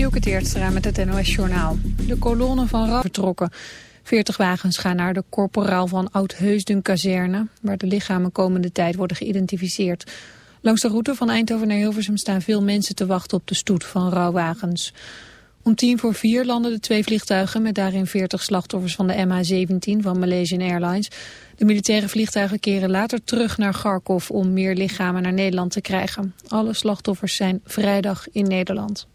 Dielke Teertstra met het NOS-journaal. De kolonnen van RAF vertrokken. 40 wagens gaan naar de corporaal van Oud-Heusden-kazerne... waar de lichamen komende tijd worden geïdentificeerd. Langs de route van Eindhoven naar Hilversum staan veel mensen te wachten op de stoet van rouwwagens. Om tien voor vier landen de twee vliegtuigen met daarin 40 slachtoffers van de MH17 van Malaysian Airlines. De militaire vliegtuigen keren later terug naar Kharkov om meer lichamen naar Nederland te krijgen. Alle slachtoffers zijn vrijdag in Nederland.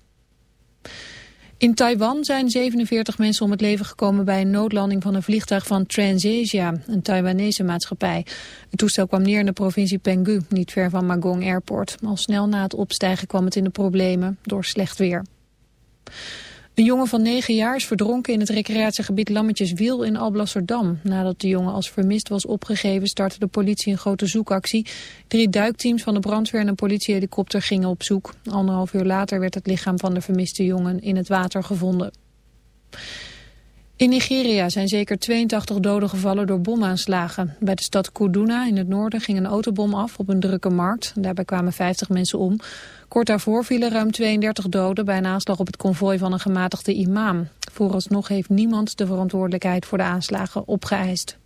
In Taiwan zijn 47 mensen om het leven gekomen bij een noodlanding van een vliegtuig van Transasia, een Taiwanese maatschappij. Het toestel kwam neer in de provincie Penghu, niet ver van Magong Airport. Al snel na het opstijgen kwam het in de problemen door slecht weer. Een jongen van 9 jaar is verdronken in het recreatiegebied Lammetjeswiel in Alblasserdam. Nadat de jongen als vermist was opgegeven startte de politie een grote zoekactie. Drie duikteams van de brandweer en een politiehelikopter gingen op zoek. Anderhalf uur later werd het lichaam van de vermiste jongen in het water gevonden. In Nigeria zijn zeker 82 doden gevallen door bomaanslagen. Bij de stad Kuduna in het noorden ging een autobom af op een drukke markt. Daarbij kwamen 50 mensen om. Kort daarvoor vielen ruim 32 doden bij een aanslag op het konvooi van een gematigde imam. Vooralsnog heeft niemand de verantwoordelijkheid voor de aanslagen opgeëist.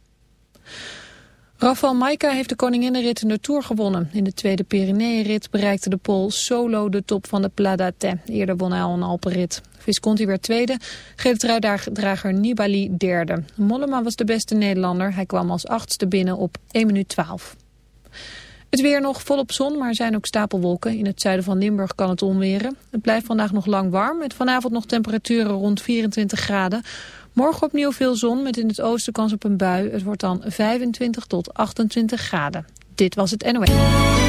Rafael Maika heeft de koninginnenrit in de Tour gewonnen. In de tweede Pyreneeënrit bereikte de Pool solo de top van de Pladate. Eerder won hij al een Alpenrit. Visconti werd tweede, gele Nibali derde. Mollema was de beste Nederlander. Hij kwam als achtste binnen op 1 minuut 12. Het weer nog volop zon, maar er zijn ook stapelwolken. In het zuiden van Limburg kan het onweren. Het blijft vandaag nog lang warm, met vanavond nog temperaturen rond 24 graden. Morgen opnieuw veel zon, met in het oosten kans op een bui. Het wordt dan 25 tot 28 graden. Dit was het NOS.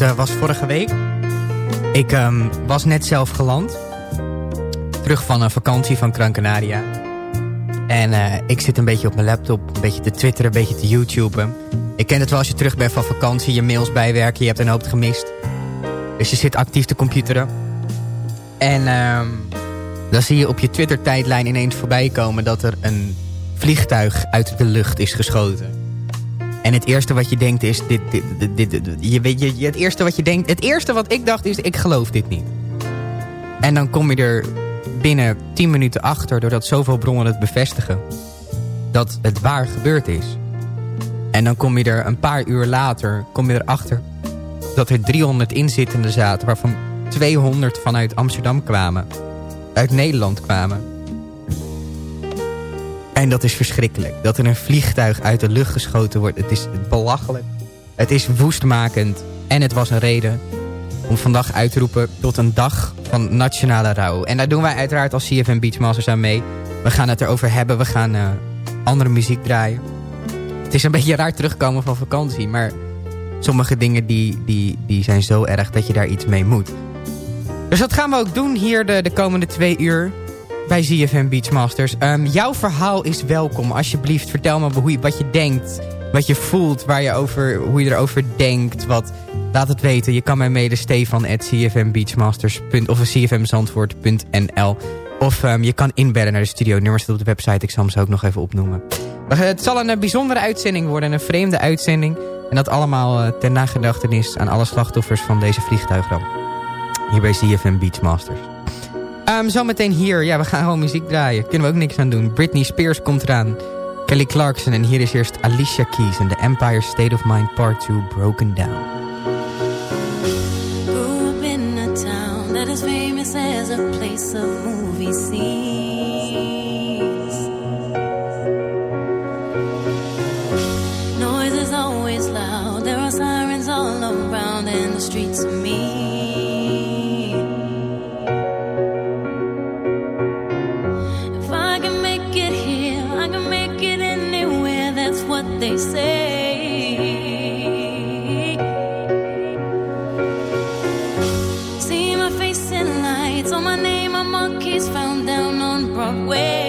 uh, was vorige week. Ik um, was net zelf geland. Terug van een vakantie van Gran Canaria. En uh, ik zit een beetje op mijn laptop, een beetje te twitteren, een beetje te youtuben. Ik ken het wel als je terug bent van vakantie, je mails bijwerken, je hebt een hoop gemist. Dus je zit actief te computeren. En um, dan zie je op je Twitter tijdlijn ineens voorbij komen dat er een vliegtuig uit de lucht is geschoten. En het eerste wat je denkt is... Dit, dit, dit, je, weet, je, het eerste wat je denkt... Het eerste wat ik dacht is... Ik geloof dit niet. En dan kom je er binnen 10 minuten achter... doordat zoveel bronnen het bevestigen... dat het waar gebeurd is. En dan kom je er een paar uur later... kom je erachter dat er 300 inzittenden zaten... waarvan 200 vanuit Amsterdam kwamen. Uit Nederland kwamen. En dat is verschrikkelijk. Dat er een vliegtuig uit de lucht geschoten wordt. Het is belachelijk. Het is woestmakend. En het was een reden om vandaag uit te roepen tot een dag van nationale rouw. En daar doen wij uiteraard als CFM Beachmasters aan mee. We gaan het erover hebben. We gaan uh, andere muziek draaien. Het is een beetje raar terugkomen van vakantie. Maar sommige dingen die, die, die zijn zo erg dat je daar iets mee moet. Dus dat gaan we ook doen hier de, de komende twee uur bij ZFM Beachmasters. Um, jouw verhaal is welkom. Alsjeblieft, vertel me hoe je, wat je denkt. Wat je voelt, waar je over, hoe je erover denkt. Wat, laat het weten. Je kan mij mailen stefan.cfmbeachmasters. of cfmzandvoort.nl Of um, je kan inbellen naar de studio. Nummer staat op de website. Ik zal hem zo ook nog even opnoemen. Het zal een eh, bijzondere uitzending worden. Een vreemde uitzending. En dat allemaal ten nagedachtenis aan alle slachtoffers van deze vliegtuigramp. Hier bij CFM Beachmasters. Um, zometeen hier. Ja, we gaan gewoon muziek draaien. Kunnen we ook niks aan doen. Britney Spears komt eraan. Kelly Clarkson en hier is eerst Alicia Keys en The Empire State of Mind Part 2 Broken Down. monkeys found down on Broadway.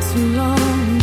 too long.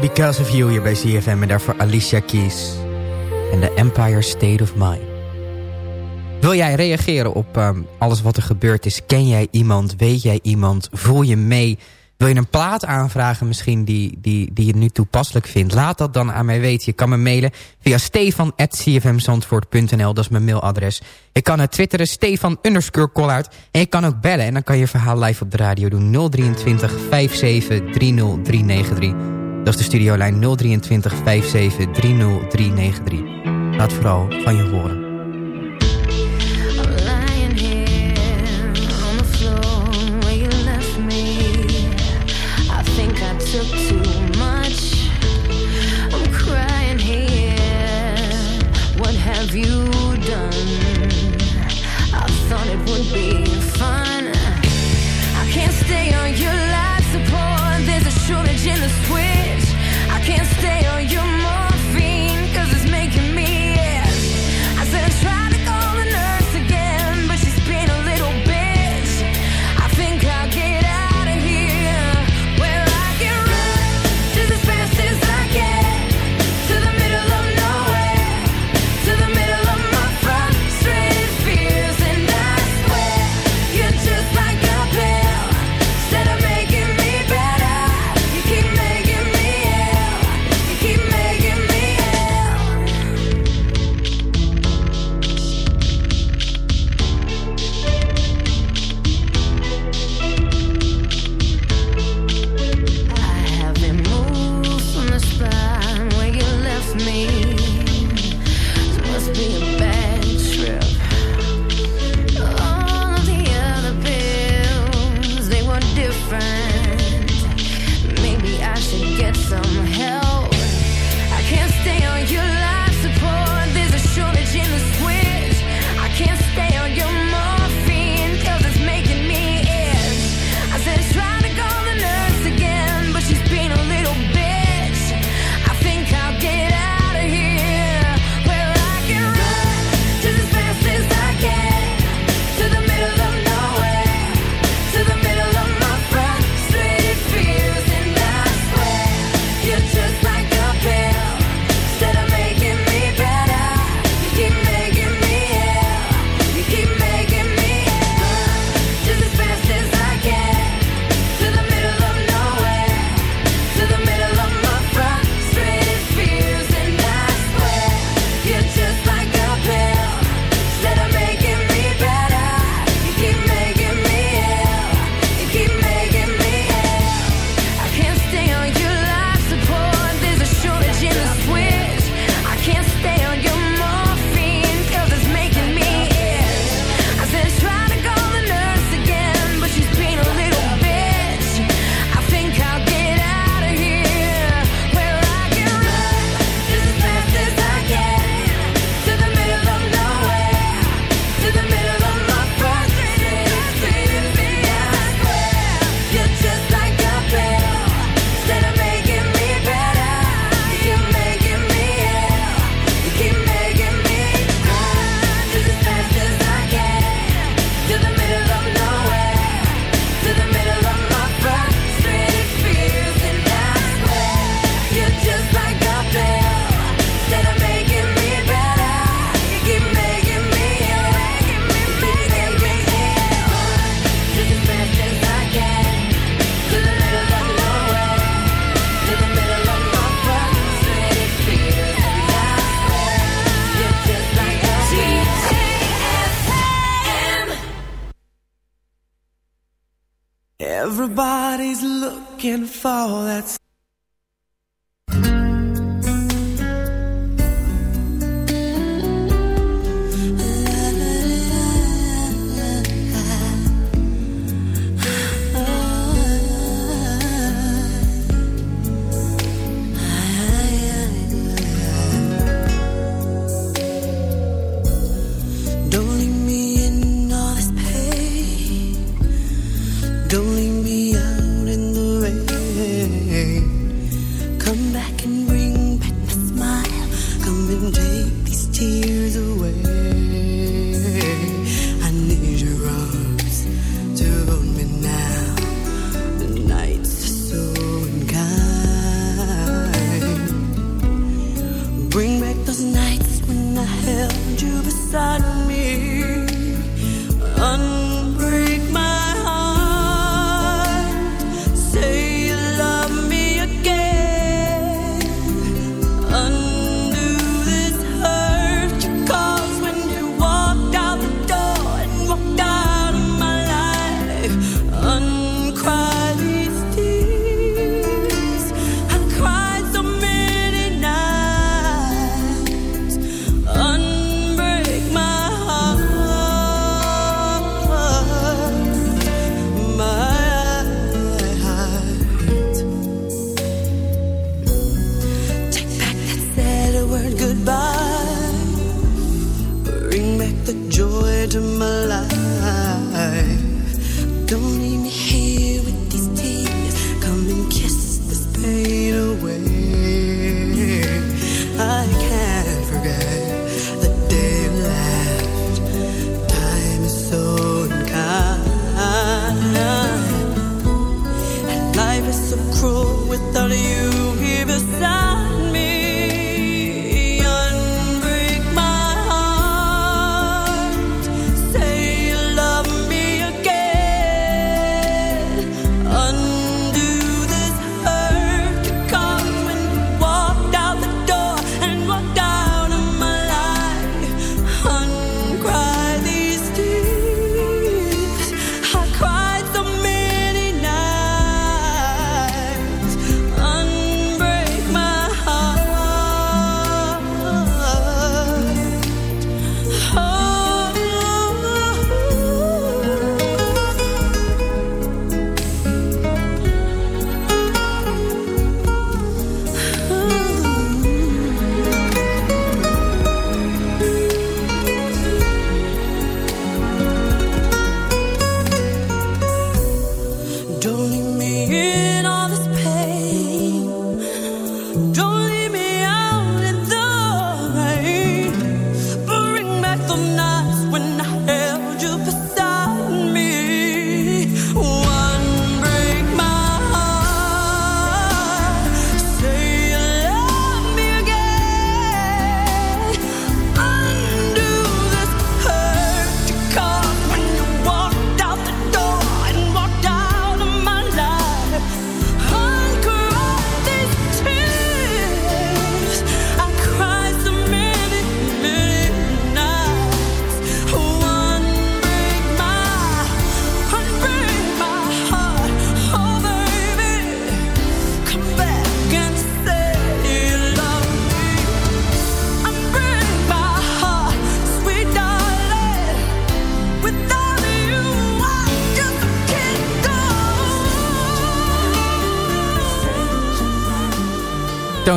Because of You hier bij CFM. En daarvoor Alicia Keys. En The Empire State of Mind. Wil jij reageren op um, alles wat er gebeurd is? Ken jij iemand? Weet jij iemand? Voel je mee? Wil je een plaat aanvragen misschien die, die, die je nu toepasselijk vindt? Laat dat dan aan mij weten. Je kan me mailen via stefan.cfmzandvoort.nl. Dat is mijn mailadres. Je kan het twitteren Stefan. En je kan ook bellen en dan kan je verhaal live op de radio doen. 023 57 30 393. Dat is de studiolijn 023 57 30 393. Laat vooral van je horen.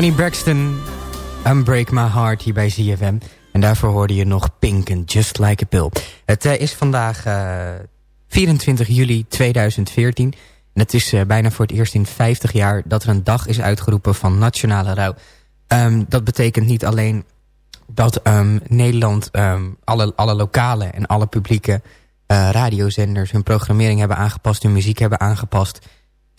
Tony Braxton, Unbreak My Heart hier bij ZFM. En daarvoor hoorde je nog Pink and Just Like a Pill. Het uh, is vandaag uh, eh, 24 juli 2014. En het is uh, bijna voor het eerst in 50 jaar dat er een dag is uitgeroepen van nationale rouw. Um, dat betekent niet alleen dat um, Nederland um, alle, alle lokale en alle publieke radiozenders hun programmering hebben aangepast, hun muziek hebben aangepast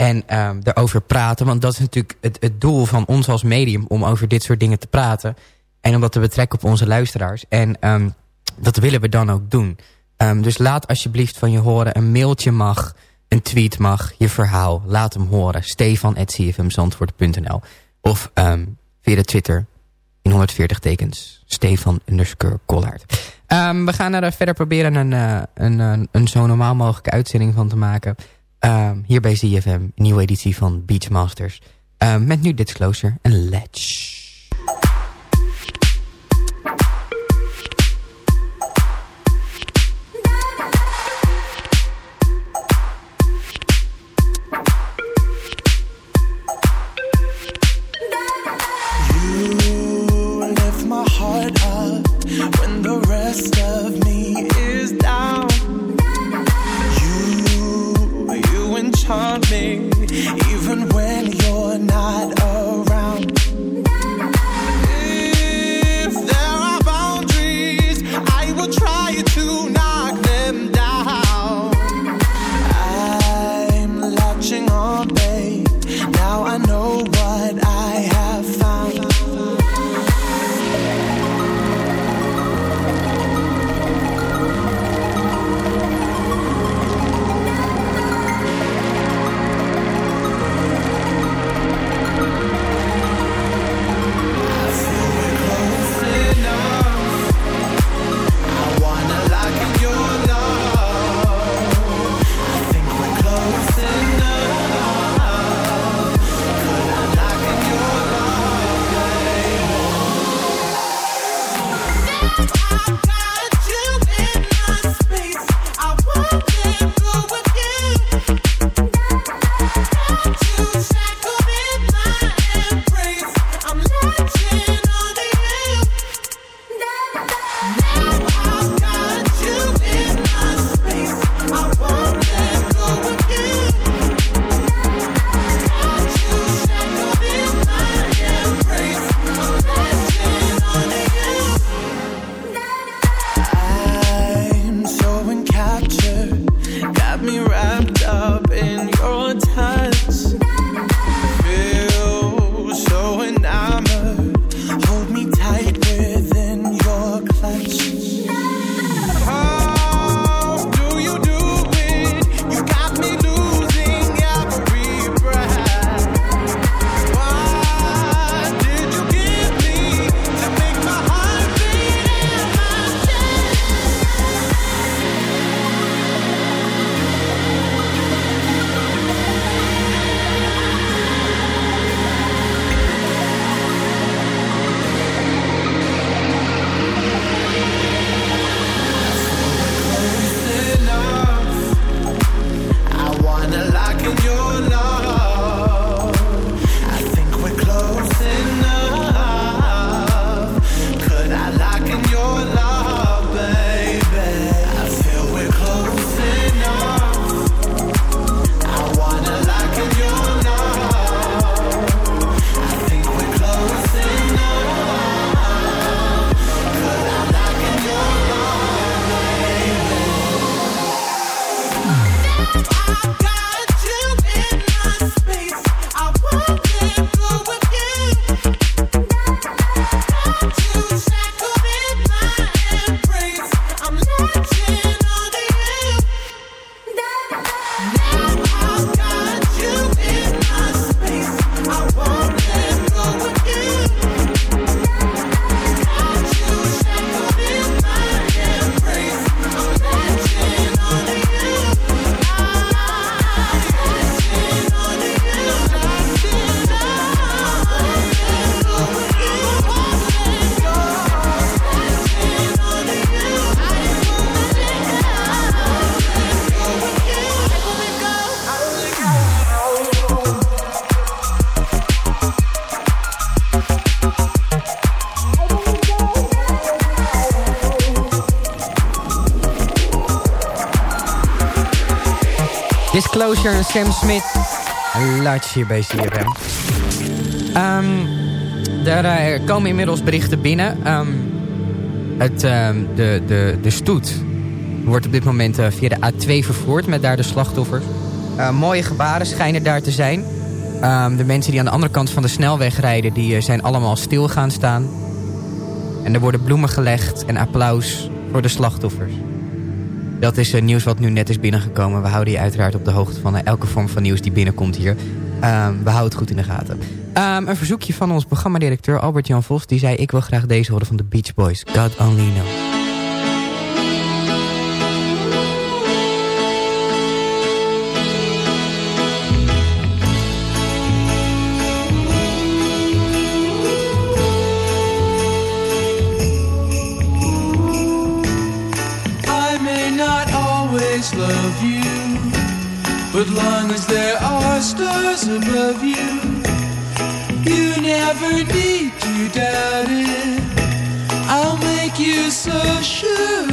en um, erover praten. Want dat is natuurlijk het, het doel van ons als medium om over dit soort dingen te praten. En om dat te betrekken op onze luisteraars. En um, dat willen we dan ook doen. Um, dus laat alsjeblieft van je horen. Een mailtje mag, een tweet mag, je verhaal. Laat hem horen. Stefan.cfmzandvoort.nl Of via de Twitter in 140 tekens. Stefan underscore Collard. We gaan er verder proberen een, uh, een, een, een zo normaal mogelijke uitzending van te maken... Um, hier bij ZFM, nieuwe editie van Beachmasters. Um, met nu Disclosure en Let's. En Sam Smith. Latch hier bij CFM. Um, er komen inmiddels berichten binnen. Um, het, um, de, de, de stoet wordt op dit moment uh, via de A2 vervoerd met daar de slachtoffers. Uh, mooie gebaren schijnen daar te zijn. de mensen die aan de andere kant van de snelweg rijden... die uh, zijn allemaal stil gaan staan. En er worden bloemen gelegd en applaus voor de slachtoffers. Dat is uh, nieuws wat nu net is binnengekomen. We houden je uiteraard op de hoogte van uh, elke vorm van nieuws die binnenkomt hier. Um, we houden het goed in de gaten. Um, een verzoekje van ons programmadirecteur Albert-Jan Vos. Die zei, ik wil graag deze horen van de Beach Boys. God Only Knows. Isso é.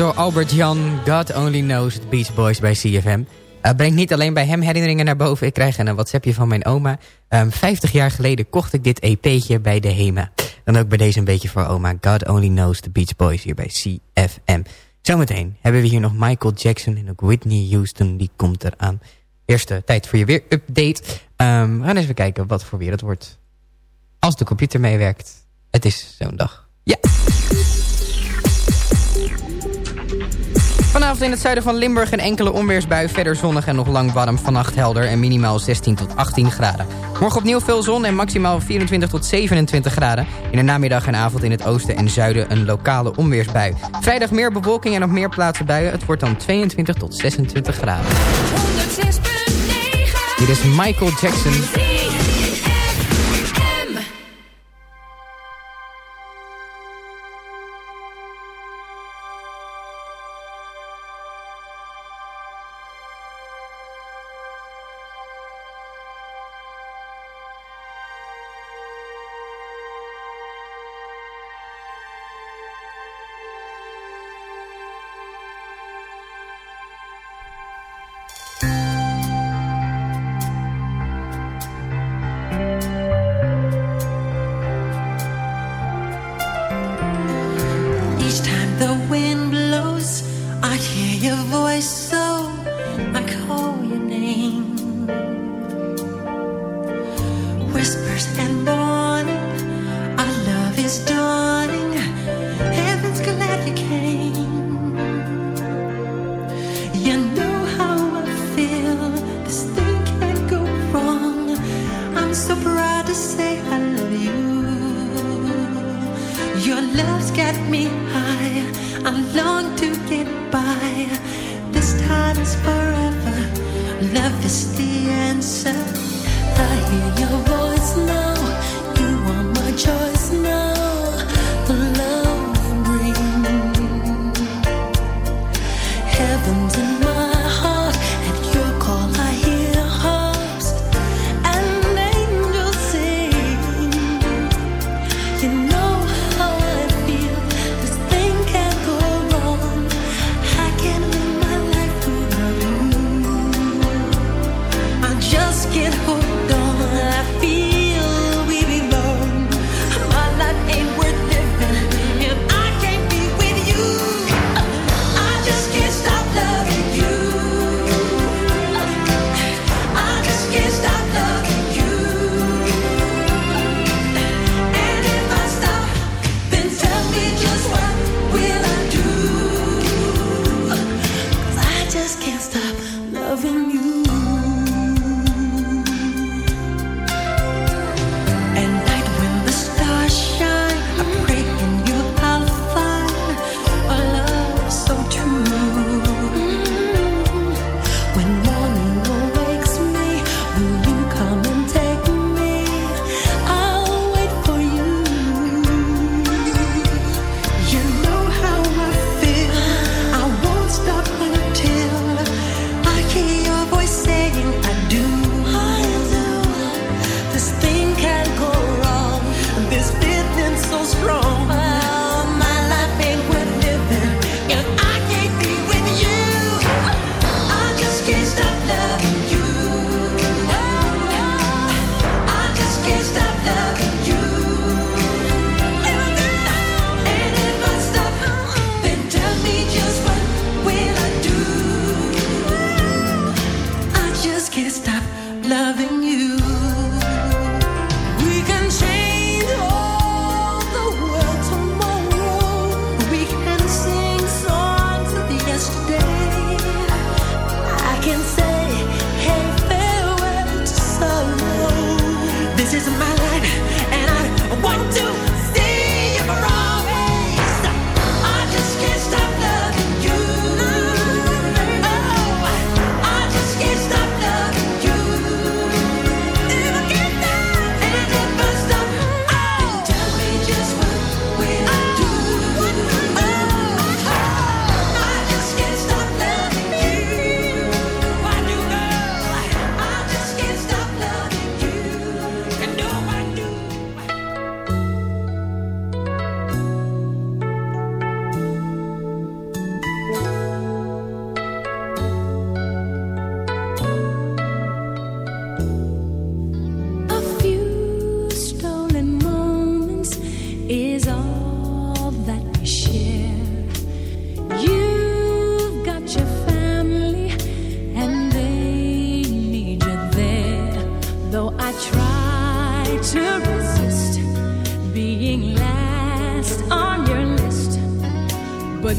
Door Albert Jan, God Only Knows, the Beach Boys bij CFM. Uh, brengt niet alleen bij hem herinneringen naar boven. Ik krijg een WhatsAppje van mijn oma. Ehm, 50 jaar geleden kocht ik dit EP'tje bij de HEMA. Dan ook bij deze een beetje voor oma. God Only Knows, the Beach Boys hier bij CFM. Zometeen hebben we hier nog Michael Jackson en ook Whitney Houston. Die komt eraan. Eerste tijd voor je weer update. Um, we gaan eens even kijken wat voor weer het wordt. Als de computer meewerkt. Het is zo'n dag. Ja. Vanavond in het zuiden van Limburg een enkele onweersbui. Verder zonnig en nog lang warm. Vannacht helder en minimaal 16 tot 18 graden. Morgen opnieuw veel zon en maximaal 24 tot 27 graden. In de namiddag en avond in het oosten en zuiden een lokale onweersbui. Vrijdag meer bewolking en op meer plaatsen buien. Het wordt dan 22 tot 26 graden. 106.9 Dit is Michael Jackson.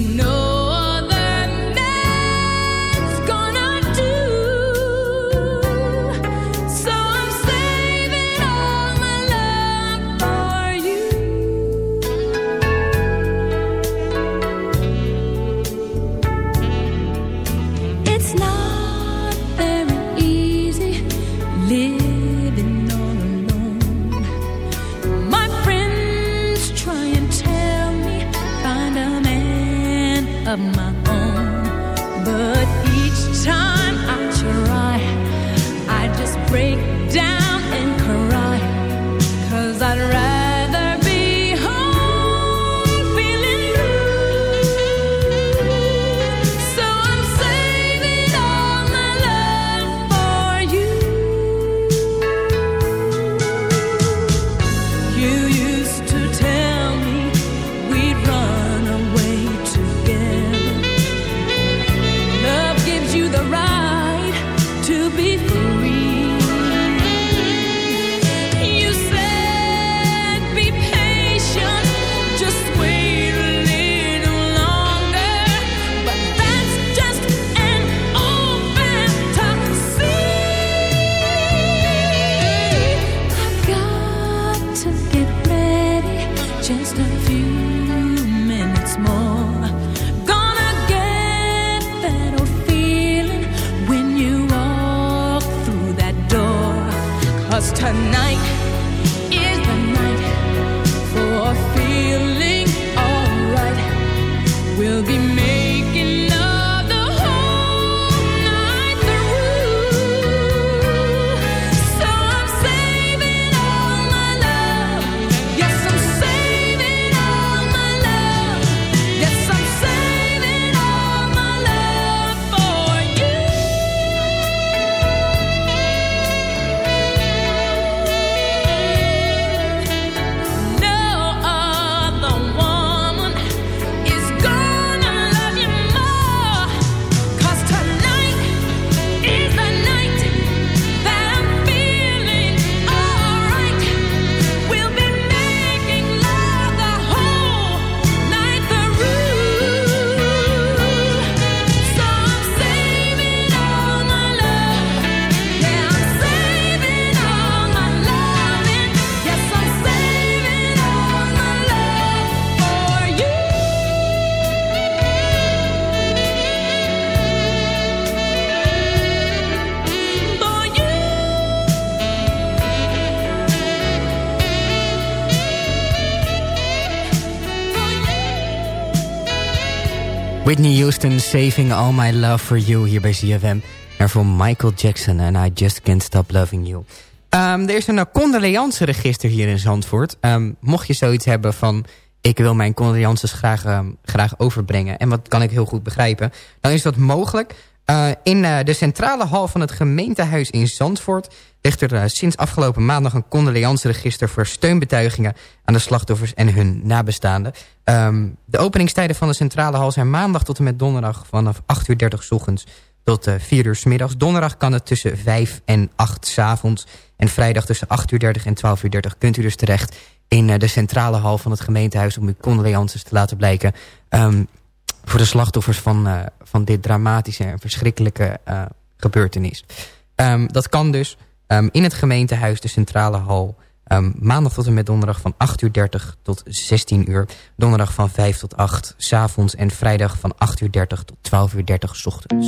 no Thank you. Whitney Houston, Saving All My Love For You hier bij ZFM. En voor Michael Jackson en I Just Can't Stop Loving You. Um, er is een condoleance register hier in Zandvoort. Um, mocht je zoiets hebben van... ik wil mijn condolences graag, um, graag overbrengen... en wat kan ik heel goed begrijpen... dan is dat mogelijk. Uh, in uh, de centrale hal van het gemeentehuis in Zandvoort ligt er uh, sinds afgelopen maandag een condoleanceregister voor steunbetuigingen aan de slachtoffers en hun nabestaanden. Um, de openingstijden van de centrale hal zijn maandag tot en met donderdag vanaf 8 uur 30 s ochtends tot uh, 4 uur s middags. Donderdag kan het tussen 5 en 8 s avonds. En vrijdag tussen 8 uur 30 en 12 uur 30 kunt u dus terecht in de centrale hal van het gemeentehuis om uw condolences te laten blijken. Um, voor de slachtoffers van, van dit dramatische en verschrikkelijke uh, gebeurtenis. Um, dat kan dus um, in het gemeentehuis, de centrale hal... Um, maandag tot en met donderdag van 8 uur 30 tot 16 uur. Donderdag van 5 tot 8 s avonds en vrijdag van 8 uur 30 tot 12 uur 30 s ochtends.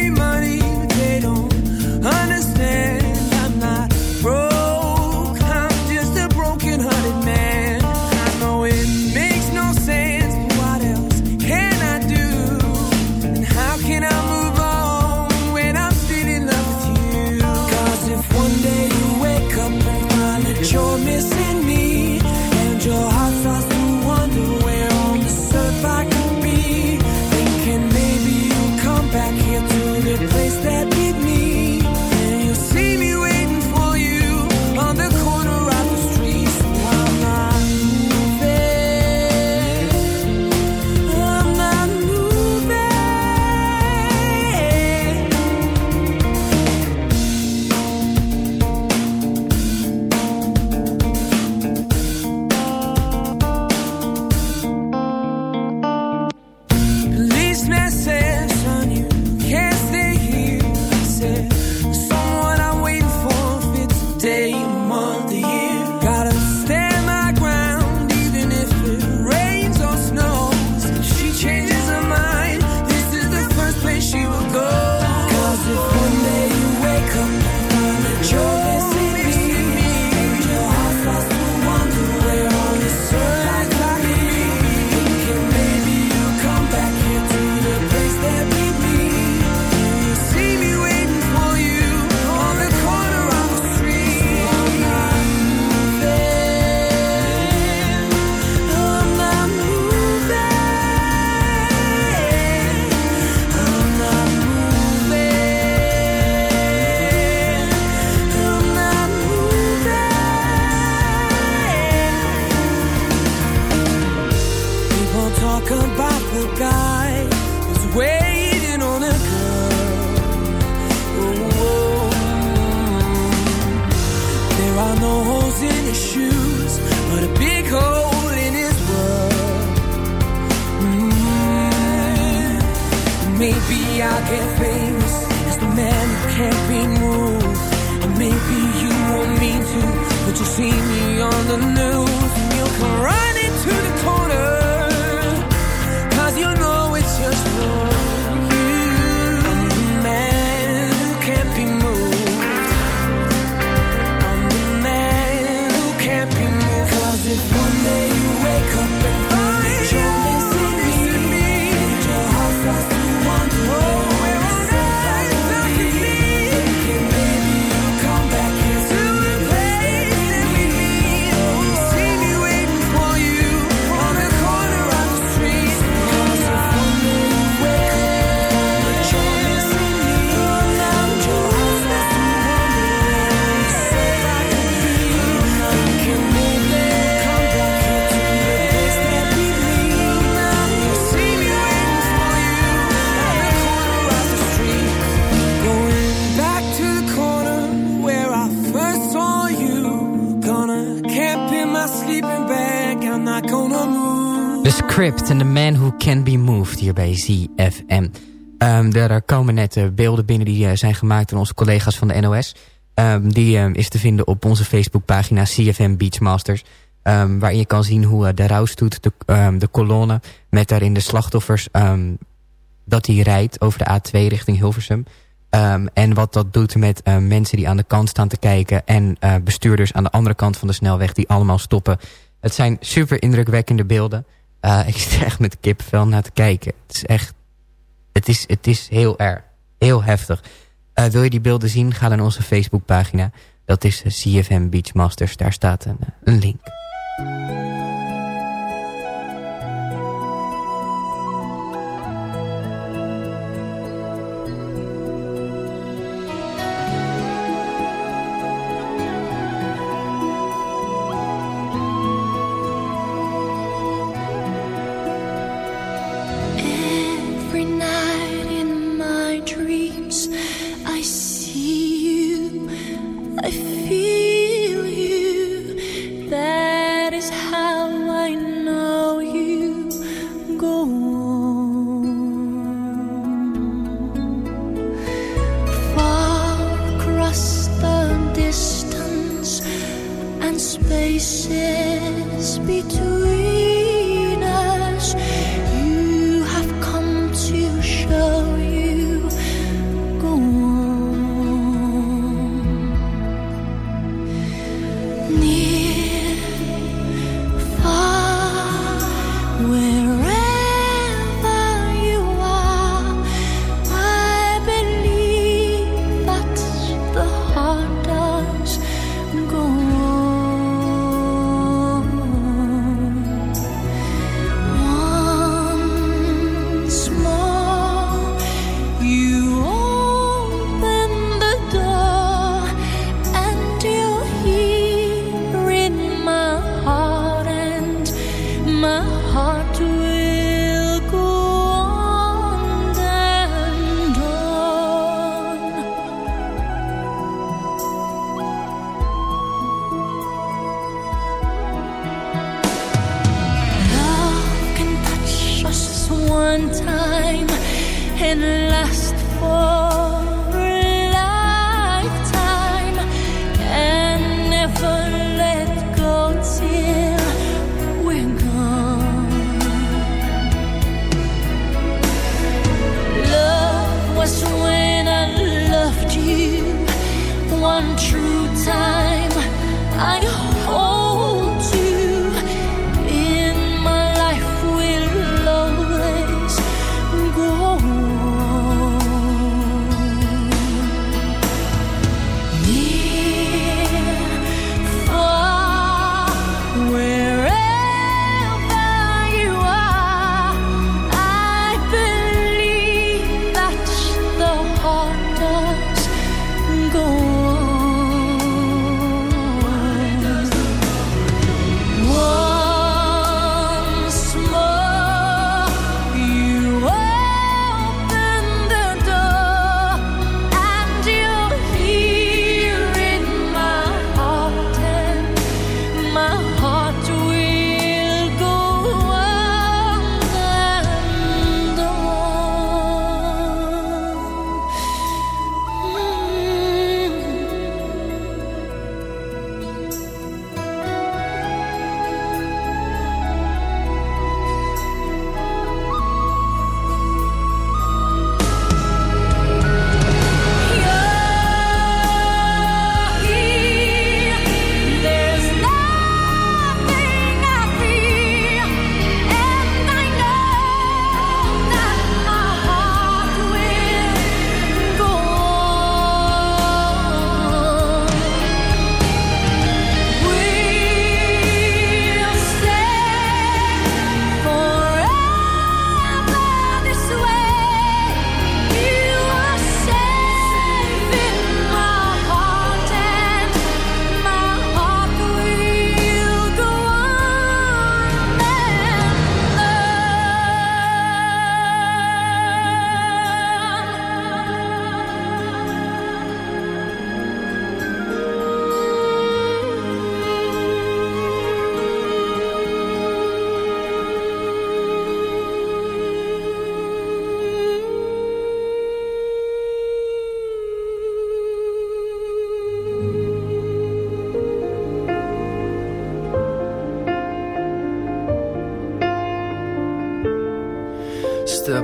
bij ZFM. Um, ehm, er komen net eh, beelden binnen die eh, zijn gemaakt door onze collega's van de NOS. Ehm, die ehm, is te vinden op onze Facebookpagina CFM Beachmasters. Waarin je kan zien hoe uh, de rouwstoet, de, de kolonne met daarin de slachtoffers... dat die rijdt over de A2 richting Hilversum. en wat dat doet met mensen die aan de kant staan te kijken... en bestuurders aan de andere kant van de snelweg die allemaal stoppen. Het zijn super indrukwekkende beelden... Eh, ik zit echt met kipvel naar te kijken. Het is echt... Het is, het is heel erg. Heel heftig. Eh, wil je die beelden zien? Ga dan naar onze Facebookpagina. Dat is eh, CFM Beachmasters. Daar staat een, een link.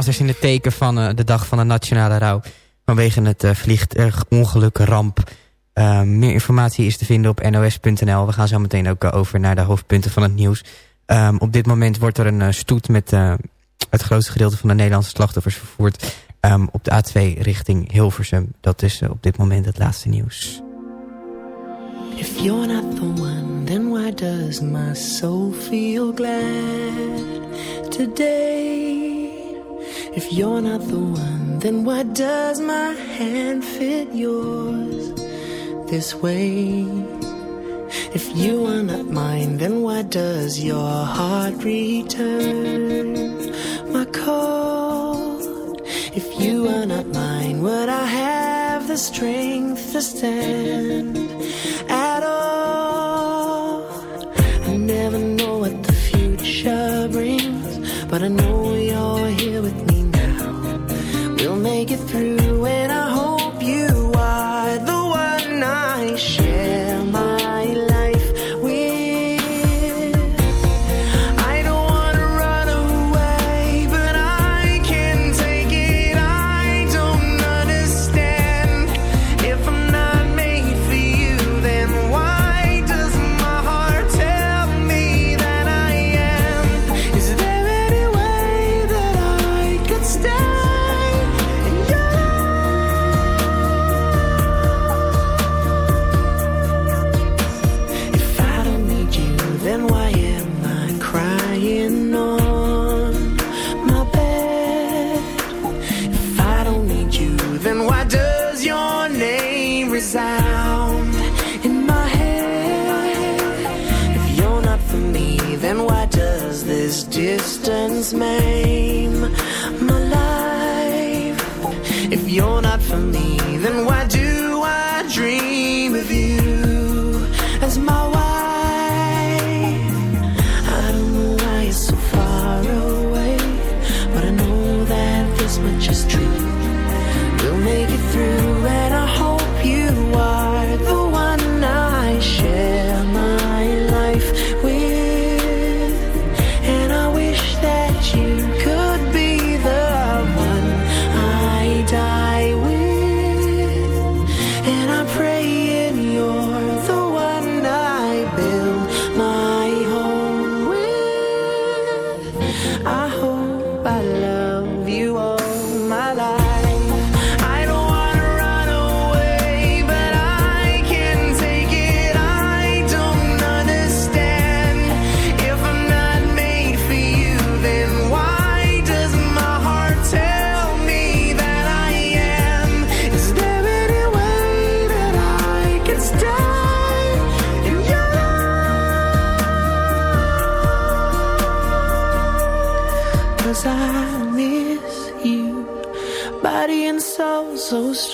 Beachmasters in het teken van uh, de dag van de nationale rouw. Vanwege het uh, vliegtuigongeluk ramp. Uh, meer informatie is te vinden op nos.nl. We gaan zo meteen ook over naar de hoofdpunten van het nieuws. Um, op dit moment wordt er een stoet met het grootste gedeelte van de Nederlandse slachtoffers vervoerd. Um, op de A2 richting Hilversum. Dat is op dit moment het laatste nieuws. If you're not the one, then why does my soul feel glad today? If you're not the one, then why does my hand fit yours this way? If you are not mine, then why does your heart return my call? If you are not mine, would I have the strength to stand at all? I never know what the future brings, but I know you're make it through and I hope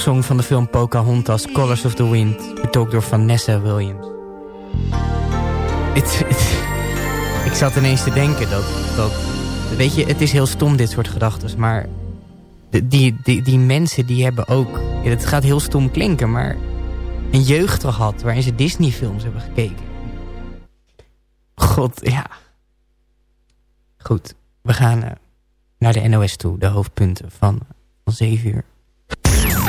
titelsong van de film Pocahontas, Colors of the Wind. Betoogd door Vanessa Williams. Ik zat ineens te denken dat, dat... Weet je, het is heel stom dit soort gedachten, maar... Die, die, die mensen die hebben ook... Het gaat heel stom klinken, maar... Een jeugd gehad waarin ze Disney films hebben gekeken. God, ja. Goed, we gaan eh, naar de NOS toe. De hoofdpunten van, van 7 uur.